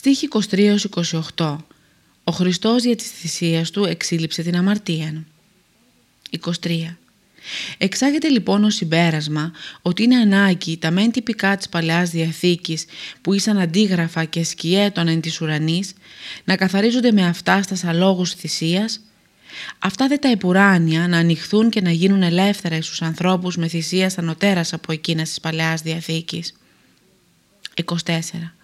Στίχη 23-28 Ο Χριστός για τις θυσίες του εξήλυψε την αμαρτία. 23. Εξάγεται λοιπόν ως συμπέρασμα ότι είναι ανάγκη τα μεν τυπικά της Παλαιάς Διαθήκης που ήσαν αντίγραφα και σκιέτων εν της ουρανής να καθαρίζονται με αυτά στα αλόγους θυσίας αυτά δε τα επουράνια να ανοιχθούν και να γίνουν ελεύθερα στους ανθρώπους με θυσία ανωτέρας από εκείνας της Παλαιάς Διαθήκης. 24.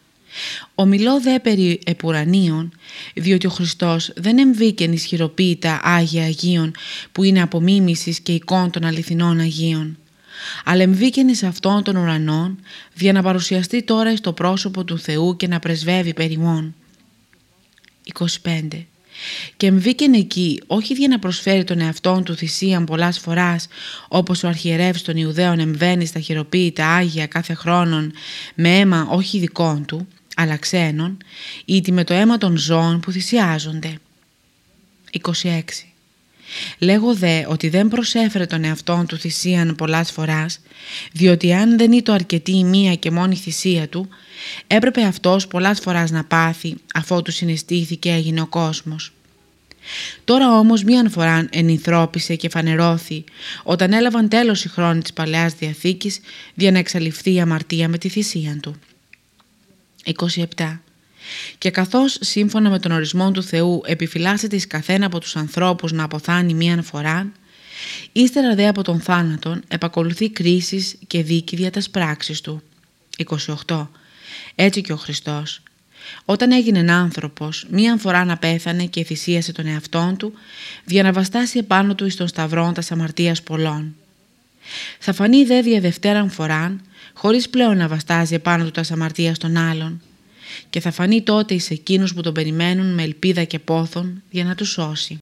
Ομιλώ δε περί επουρανίων, διότι ο Χριστός δεν εμβήκεν ισχυροποίητα Άγια Αγίων που είναι απομίμησης και εικόν των αληθινών Αγίων, αλλά εμβήκεν εις αυτών των ουρανών για να παρουσιαστεί τώρα στο πρόσωπο του Θεού και να πρεσβεύει περί 25. Και εμβήκεν εκεί όχι για να προσφέρει τον εαυτόν του θυσίαν πολλάς φοράς όπως ο αρχιερεύς των Ιουδαίων εμβαίνει στα χειροποίητα Άγια κάθε χρόνον με αίμα όχι δικών του αλλά ξένων, ήτι με το αίμα των ζώων που θυσιάζονται. 26. Λέγω δε ότι δεν προσέφερε τον εαυτόν του θυσίαν πολλάς φοράς, διότι αν δεν ήταν αρκετή η μία και μόνη θυσία του, έπρεπε αυτός πολλάς φοράς να πάθει αφότου συναισθήθηκε έγινε ο κόσμος. Τώρα όμως μίαν φορά ενηθρώπησε και φανερώθη όταν έλαβαν τέλος οι χρόνοι της Παλαιάς Διαθήκης για να εξαλειφθεί η αμαρτία με τη θυσία του. 27. Και καθώς σύμφωνα με τον ορισμό του Θεού επιφυλάσσεται εις καθένα από τους ανθρώπους να αποθάνει μίαν φορά, ύστερα δε από τον θάνατον επακολουθεί κρίσεις και δίκη δια τας πράξεις του. 28. Έτσι και ο Χριστός. Όταν έγινε άνθρωπος, μίαν φορά να πέθανε και θυσίασε τον εαυτόν του, για να βαστάσει επάνω του εις τον σταυρόν τας αμαρτίας πολλών. Θα φανεί δε δια δευτέραν φοράν χωρίς πλέον να βαστάζει επάνω του τα αμαρτία των άλλων και θα φανεί τότε εις εκείνους που τον περιμένουν με ελπίδα και πόθον για να τους σώσει.